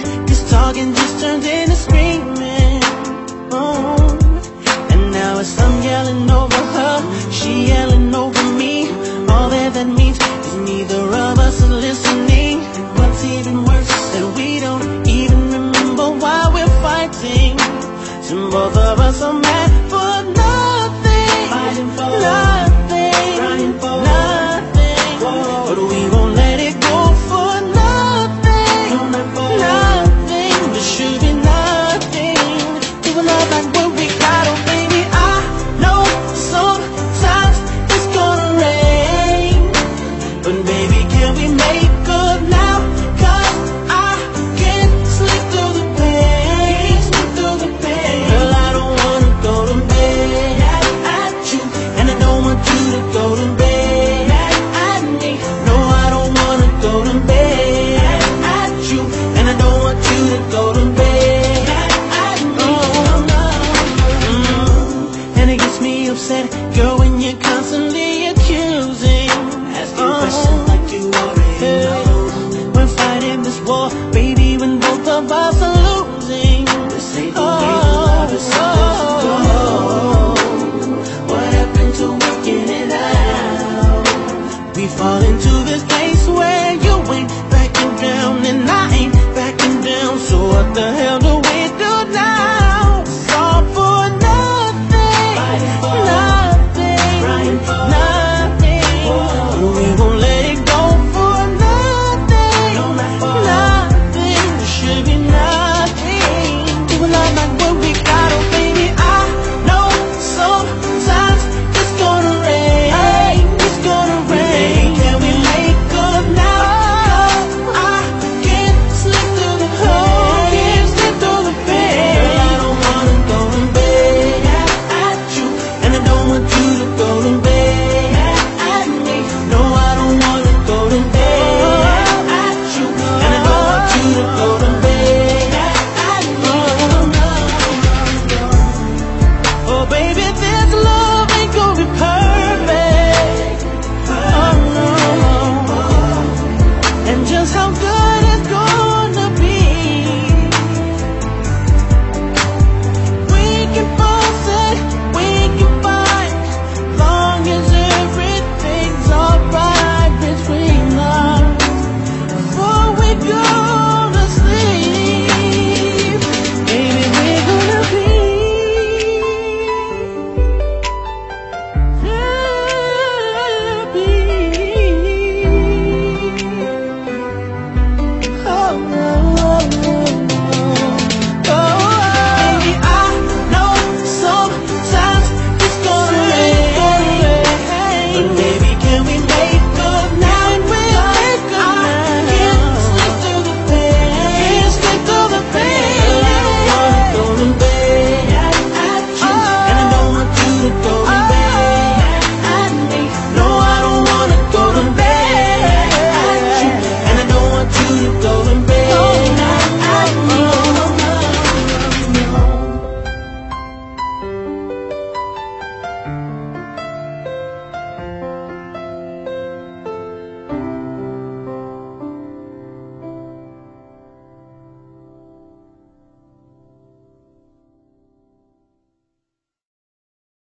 talking, this talking just turned into screaming. Oh. And now it's I'm yelling over her, she yelling over me. All that that means is neither of us are listening. And what's even worse is that we don't even remember why we're fighting. Some both of us are.